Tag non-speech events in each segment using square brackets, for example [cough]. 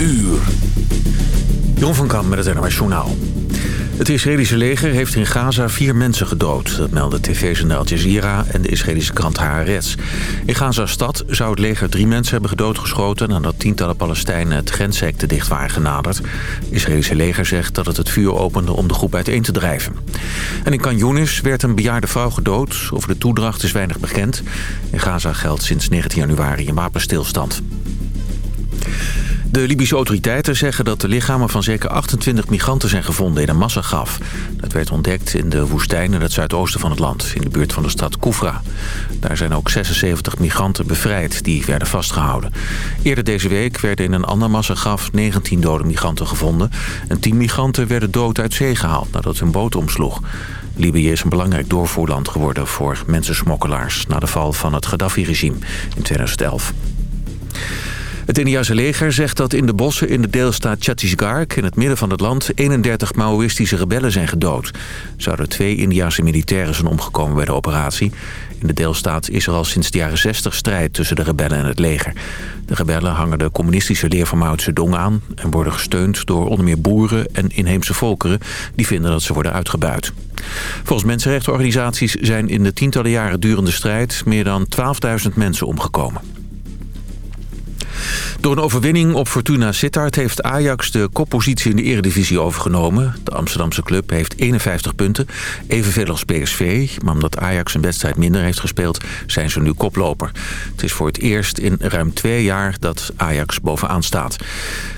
uur. Jon van Kamp met het NOS Journaal. Het Israëlische leger heeft in Gaza vier mensen gedood. Dat melden tv-zender Al Jazeera en de Israëlische krant Haaretz. In Gaza-stad zou het leger drie mensen hebben gedoodgeschoten... nadat tientallen Palestijnen het grenshek te dicht waren genaderd. Het Israëlische leger zegt dat het het vuur opende om de groep uiteen te drijven. En in Canyonis werd een bejaarde vrouw gedood. Over de toedracht is weinig bekend. In Gaza geldt sinds 19 januari een wapenstilstand. De Libische autoriteiten zeggen dat de lichamen van zeker 28 migranten zijn gevonden in een massagraf. Dat werd ontdekt in de woestijn in het zuidoosten van het land, in de buurt van de stad Koufra. Daar zijn ook 76 migranten bevrijd die werden vastgehouden. Eerder deze week werden in een ander massagraf 19 dode migranten gevonden. En 10 migranten werden dood uit zee gehaald nadat hun boot omsloeg. Libië is een belangrijk doorvoerland geworden voor mensensmokkelaars... na de val van het Gaddafi-regime in 2011. Het Indiase leger zegt dat in de bossen in de deelstaat Chhattisgarh... in het midden van het land 31 Maoïstische rebellen zijn gedood. Zouden twee Indiase militairen zijn omgekomen bij de operatie. In de deelstaat is er al sinds de jaren 60 strijd tussen de rebellen en het leger. De rebellen hangen de communistische leer van Mao Zedong aan... en worden gesteund door onder meer boeren en inheemse volkeren... die vinden dat ze worden uitgebuit. Volgens mensenrechtenorganisaties zijn in de tientallen jaren durende strijd... meer dan 12.000 mensen omgekomen. Door een overwinning op Fortuna Sittard heeft Ajax de koppositie in de eredivisie overgenomen. De Amsterdamse club heeft 51 punten, evenveel als PSV. Maar omdat Ajax een wedstrijd minder heeft gespeeld, zijn ze nu koploper. Het is voor het eerst in ruim twee jaar dat Ajax bovenaan staat.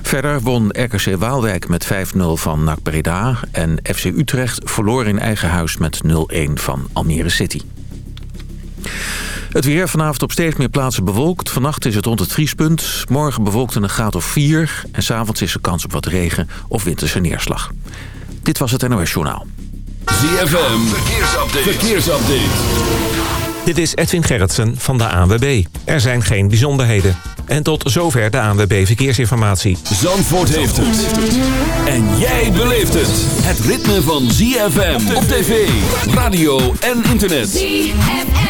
Verder won RKC Waalwijk met 5-0 van NAC Breda. En FC Utrecht verloor in eigen huis met 0-1 van Almere City. Het weer vanavond op steeds meer plaatsen bewolkt. Vannacht is het rond het vriespunt. Morgen bewolkt een graad of 4. En s'avonds is er kans op wat regen of winterse neerslag. Dit was het NOS Journaal. ZFM, verkeersupdate. verkeersupdate. Dit is Edwin Gerritsen van de ANWB. Er zijn geen bijzonderheden. En tot zover de ANWB Verkeersinformatie. Zandvoort heeft het. En jij beleeft het. Het ritme van ZFM op tv, radio en internet. ZFM.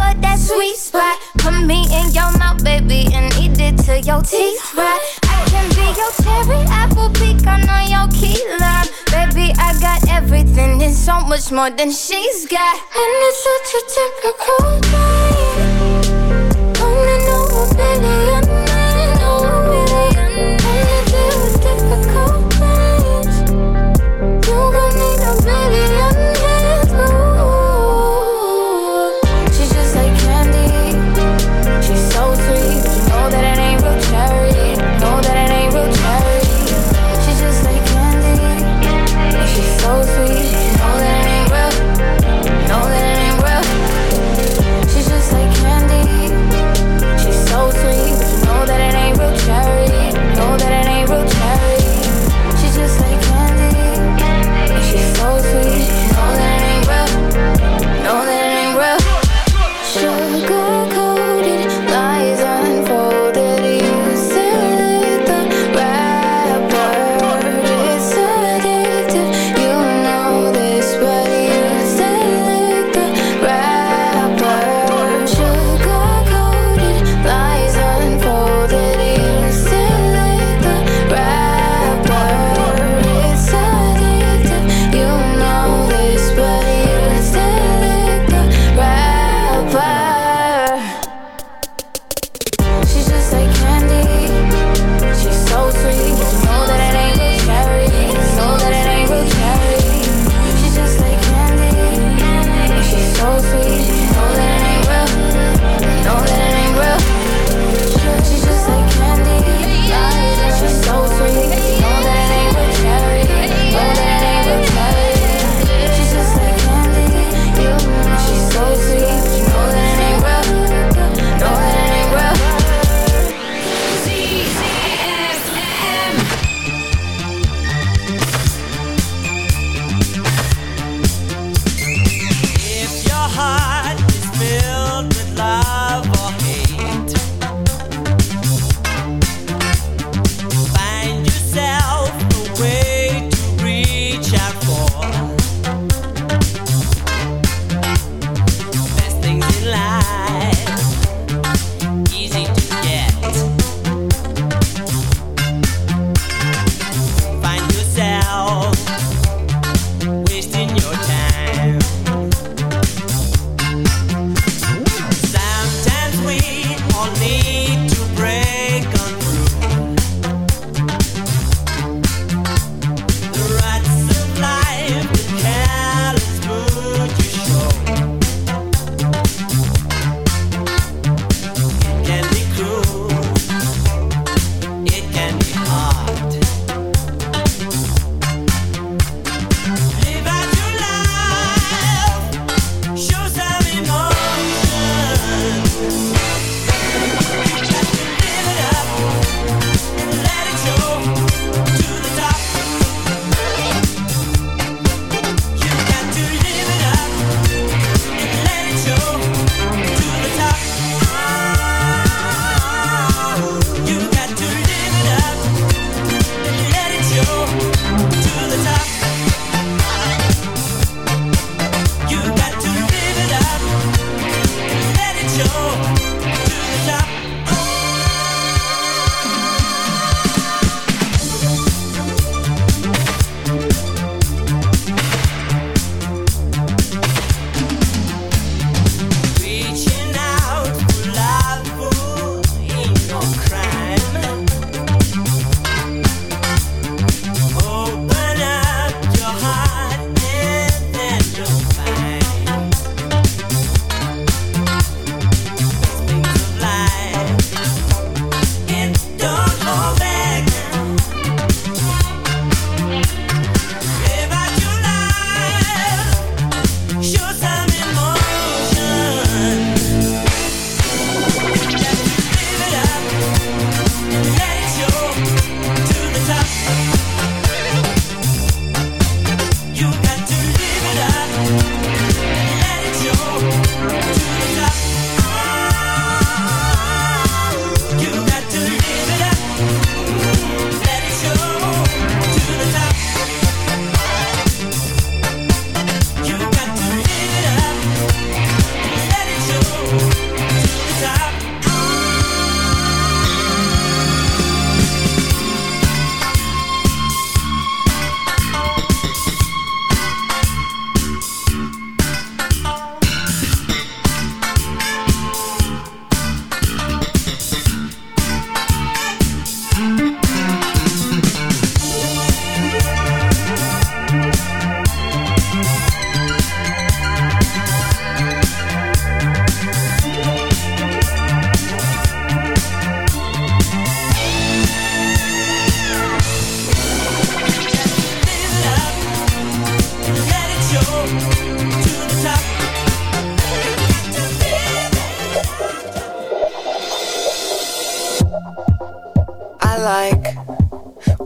But that sweet spot. Put me in your mouth, baby, and eat it till your teeth rot. I can be your cherry apple pecan on your key lime. Baby, I got everything and so much more than she's got. And it's such a typical night.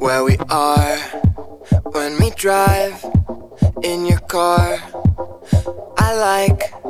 where we are when we drive in your car. I like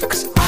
Cause I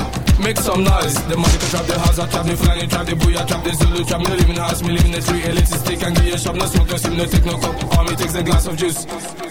Make some noise. The money can trap the house, I trap the flying, trap the booyah, trap the Zulu, trap me the house, me live in the street, elitist stick and give you a shop, no smoke, no sim, no take no cup. Me takes a glass of juice.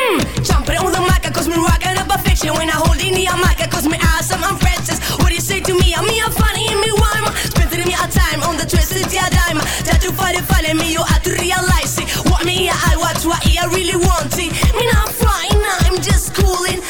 Mm. Jumping on the mic, cause me rocking up a fiction. When I hold in the mic, cause me awesome, I'm Francis. What you say to me? I'm me, I'm funny, and me rhyme Spending me a time on the twisted yeah dime. Try to find it, find me, you have to realize it. What me, I watch, what I really want it. Me not flying, I'm just cooling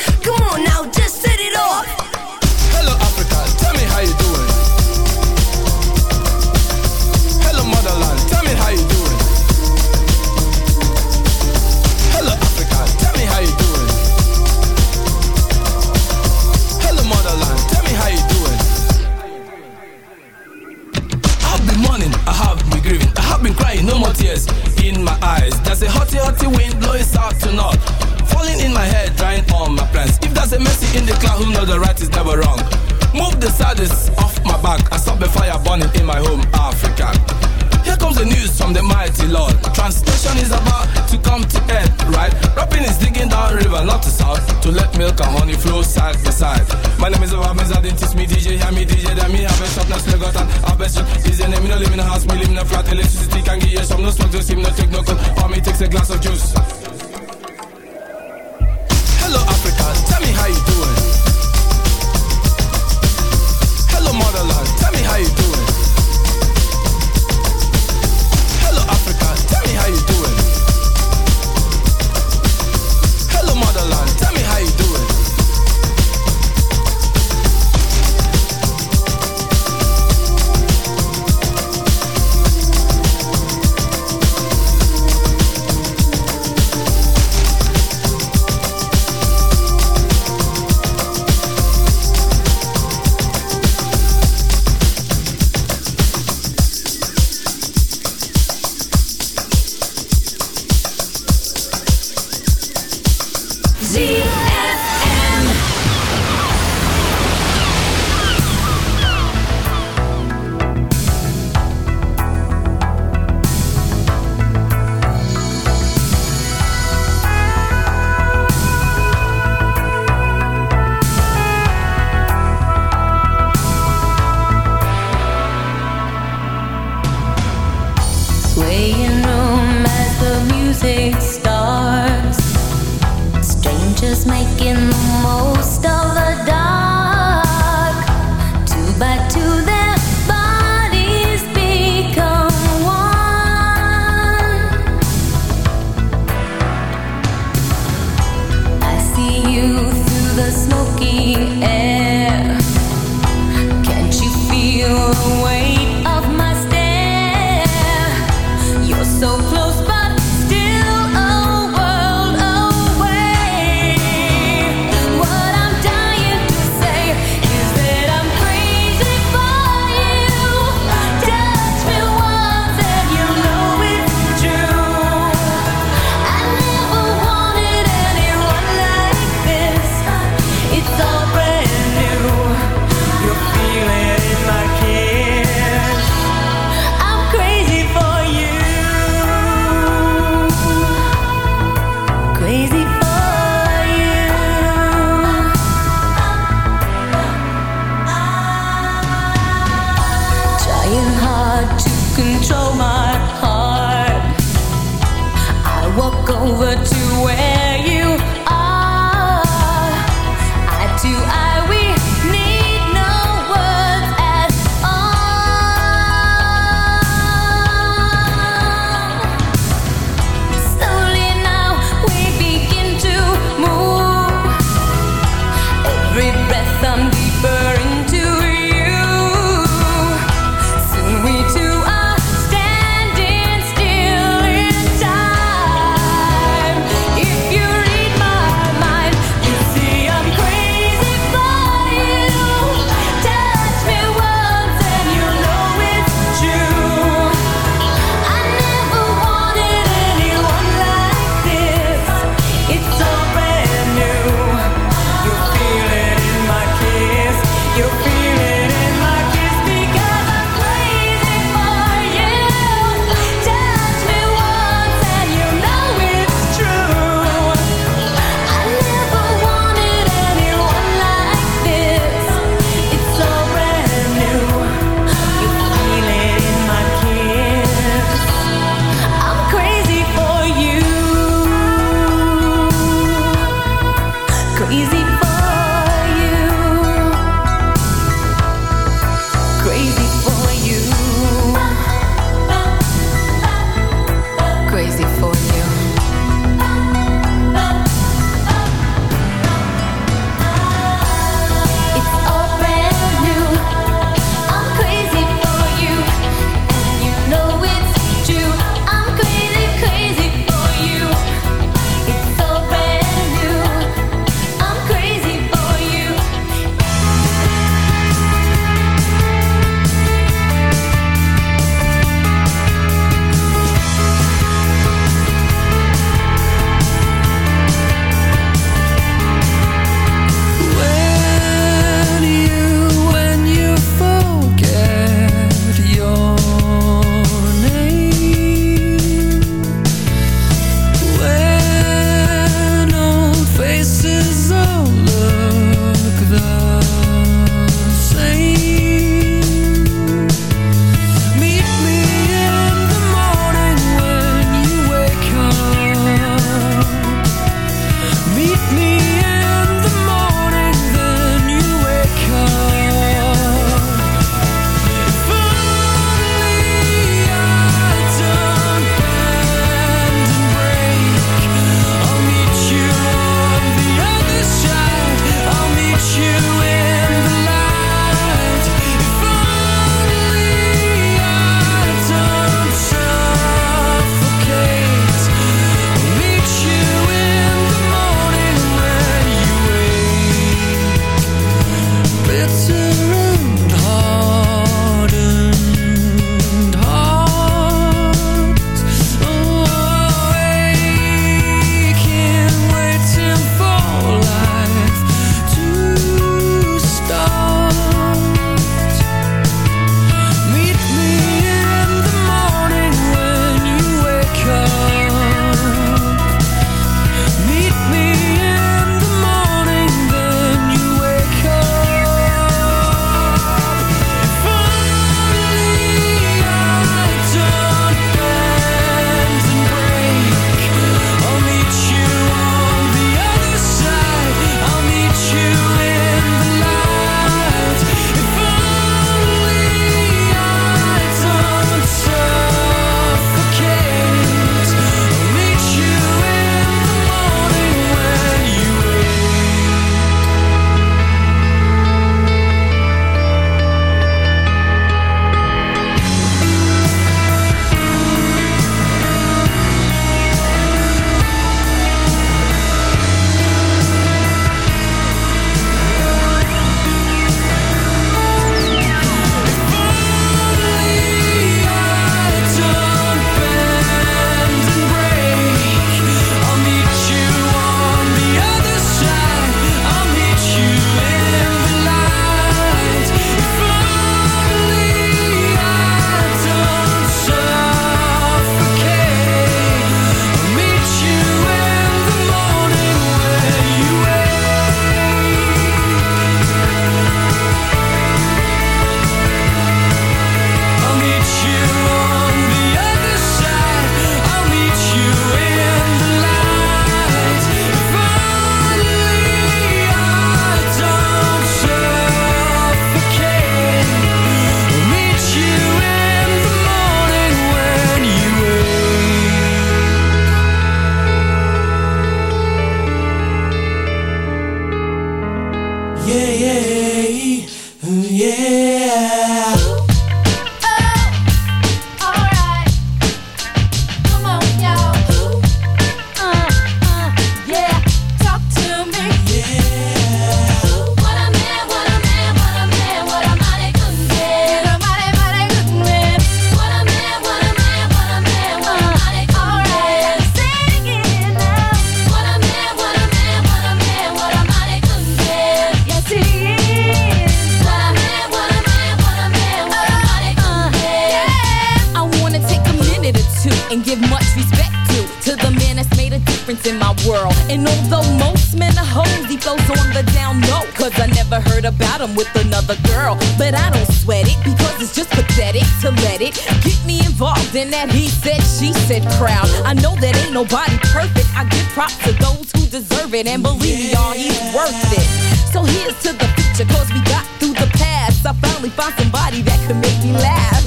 difference in my world. And although most men are hoes, he flows on the down low. Cause I never heard about him with another girl. But I don't sweat it because it's just pathetic to let it get me involved in that he said, she said crowd. I know that ain't nobody perfect. I give props to those who deserve it. And believe me, y'all, he's worth it. So here's to the future, cause we got through the past. I finally found somebody that could make me laugh.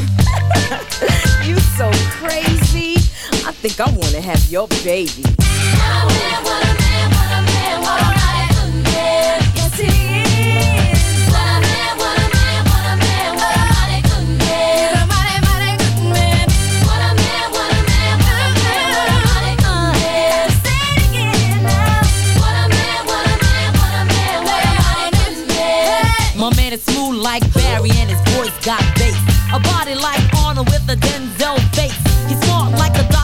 [laughs] you so crazy. I think I wanna have your baby. Yes, he is. What a man, what a man, what a man, what a good man. What a mighty, good man. What a man, what a man, what a man, what a mighty good man. Say it again. What a man, what a man, what a man, what a mighty good man. My man is smooth like Barry and his voice got bass. A body like Arnold with a Denzel face. He's smart like a doctor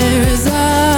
There's a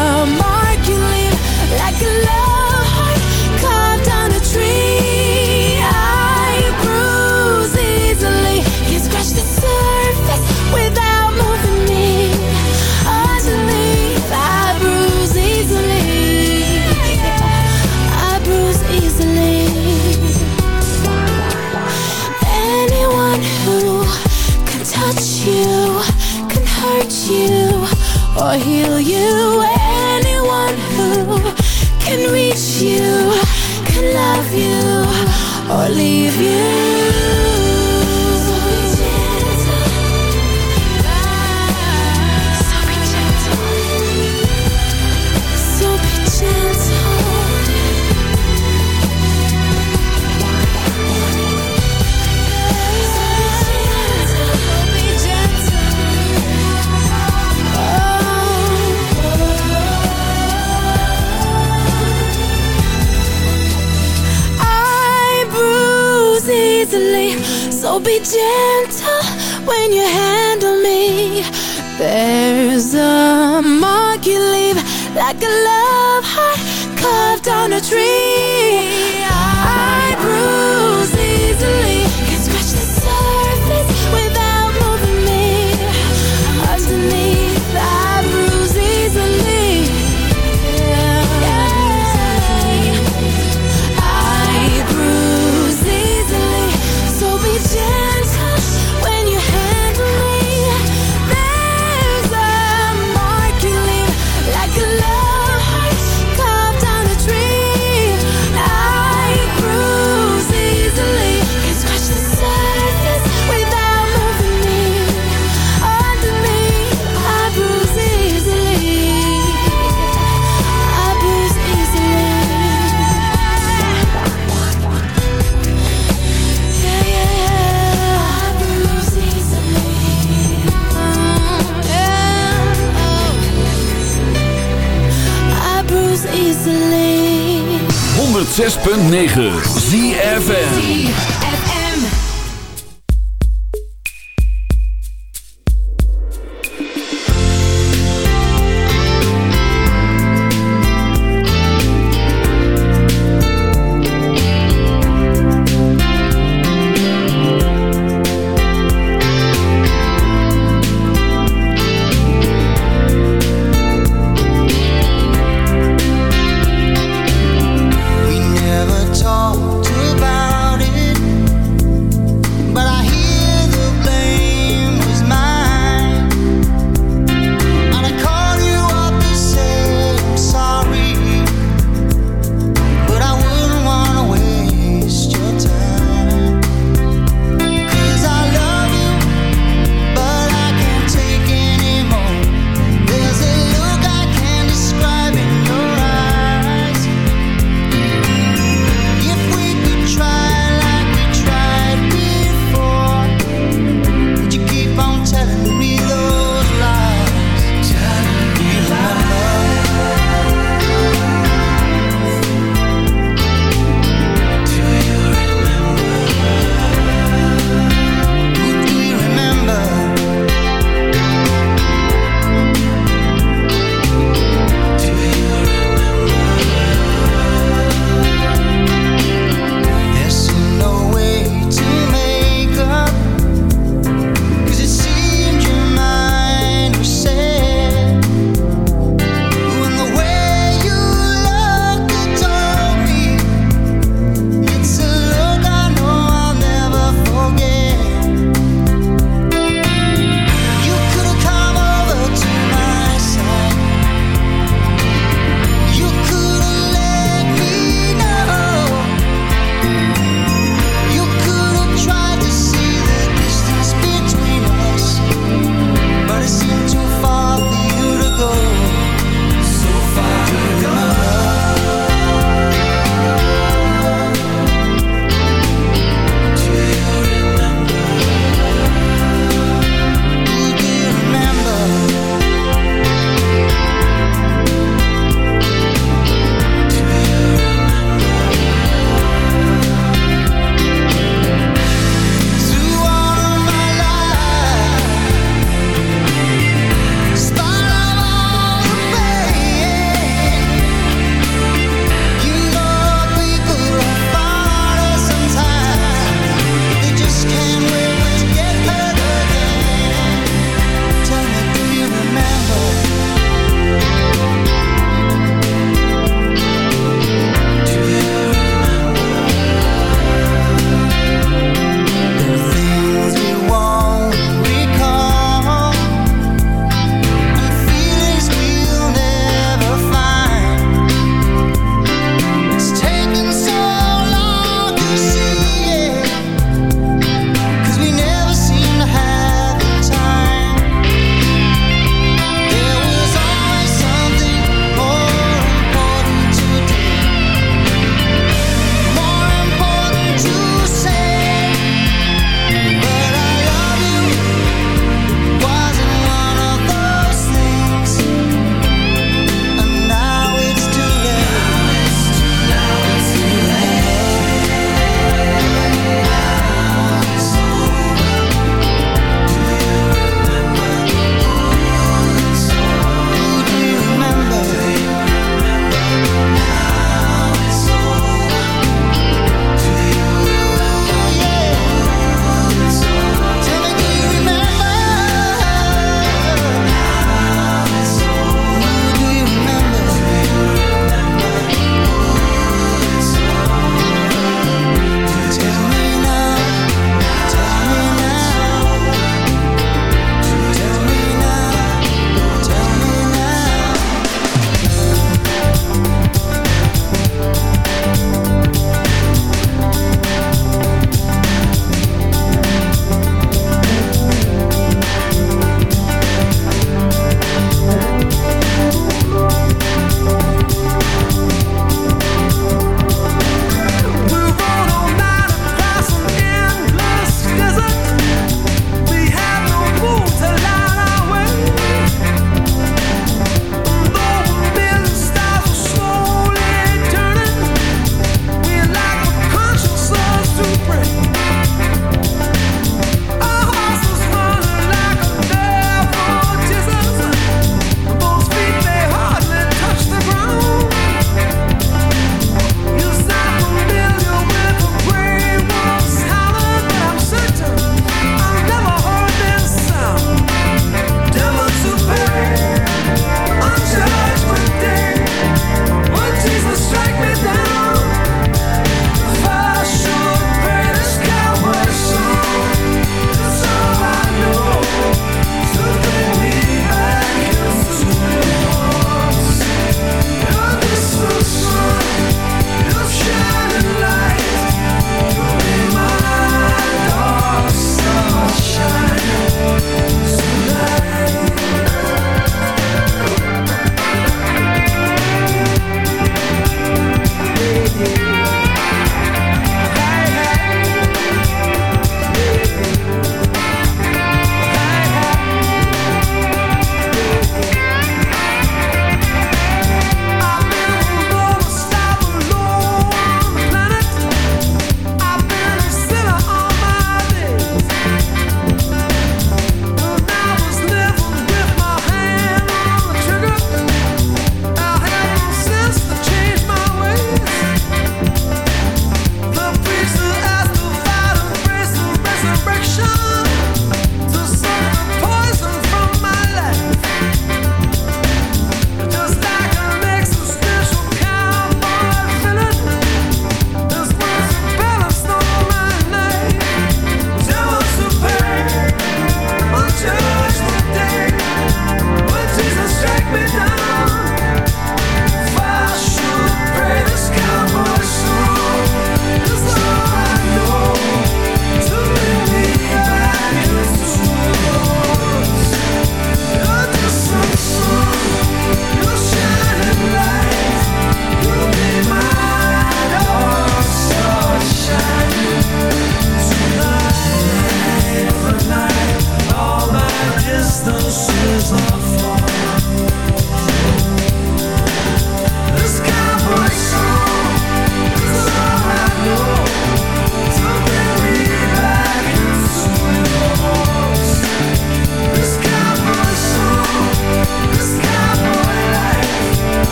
106.9 ZFN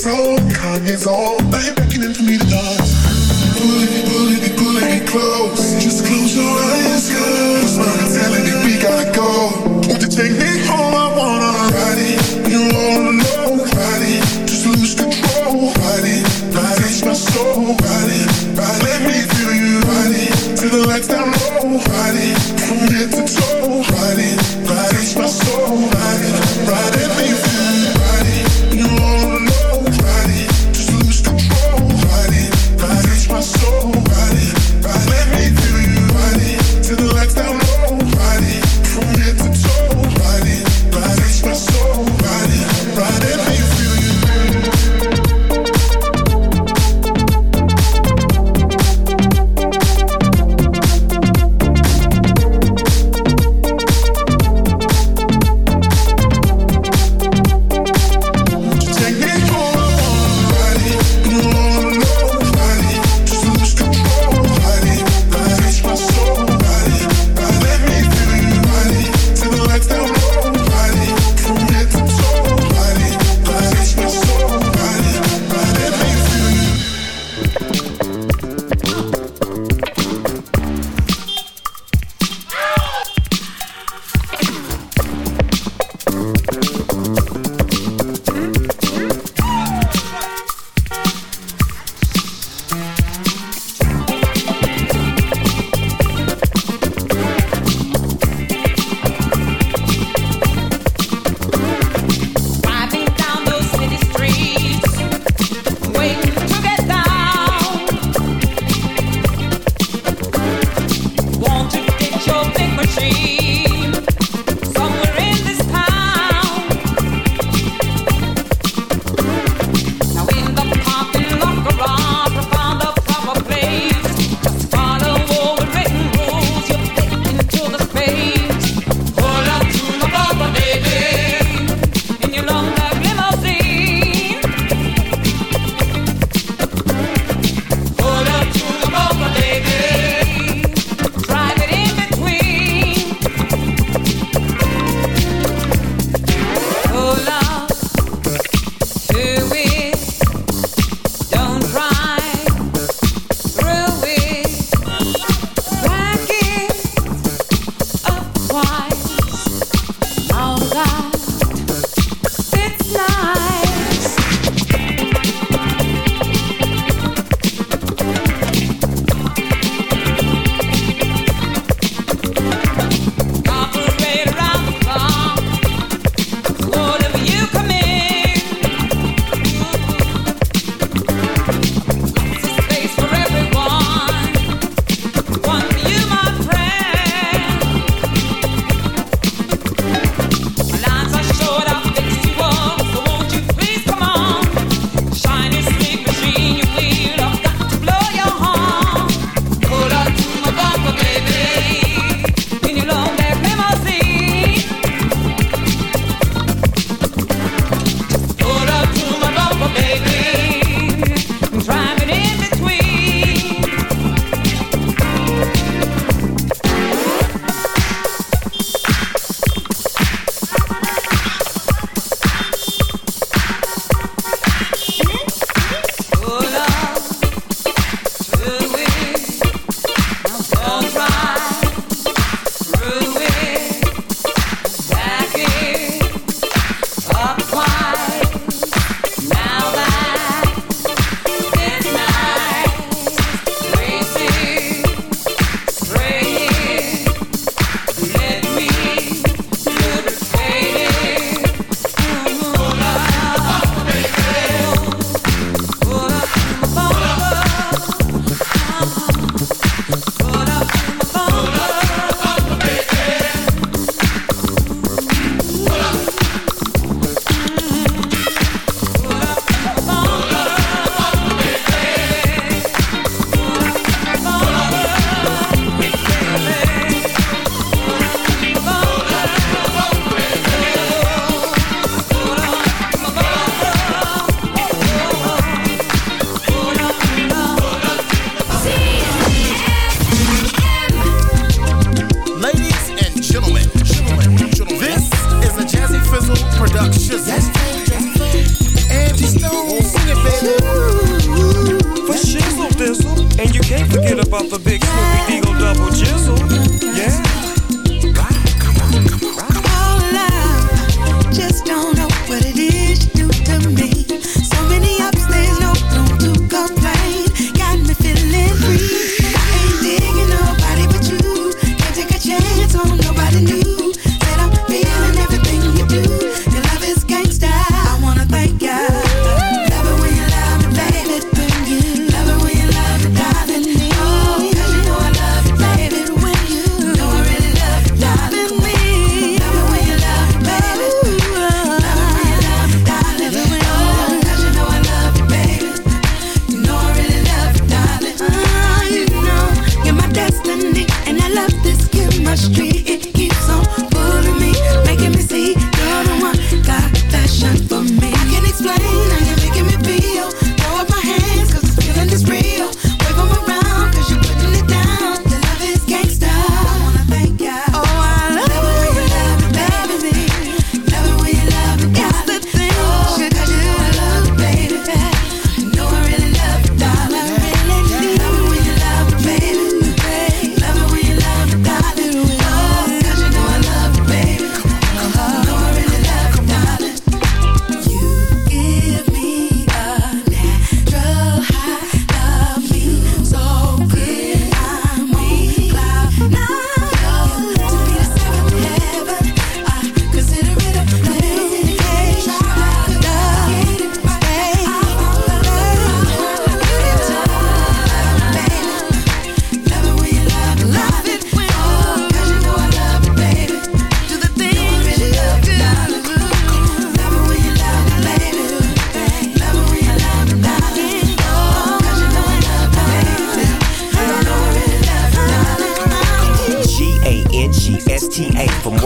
song, Kanye's on.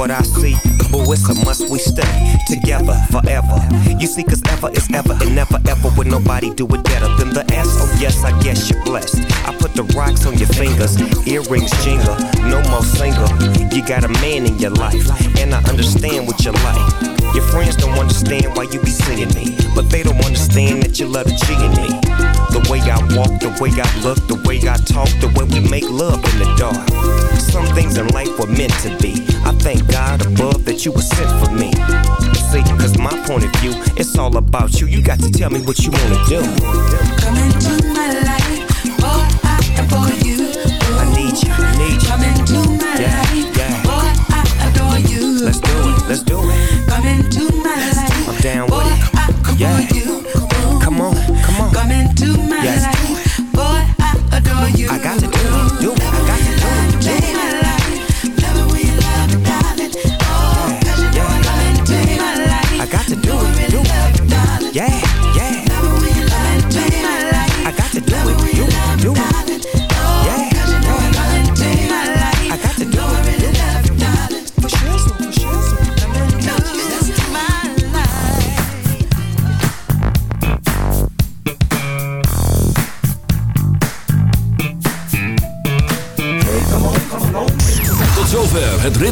What I see. It's a must we stay together forever. You see, cause ever is ever and never ever would nobody do it better than the S. Oh, yes, I guess you're blessed. I put the rocks on your fingers, earrings jingle, no more single. You got a man in your life, and I understand what you like. Your friends don't understand why you be singing me, but they don't understand that you love the G me. The way I walk, the way I look, the way I talk, the way we make love in the dark. Some things in life were meant to be. I thank God above that you were sent for me. See, cause my point of view, it's all about you. You got to tell me what you wanna do. Come into my life, boy, I adore you. I need you, need you. Come into my Yeah, life, yeah. boy, I adore you. Let's do it, let's do it. Come into my life, I'm down boy, with it. I adore Yeah.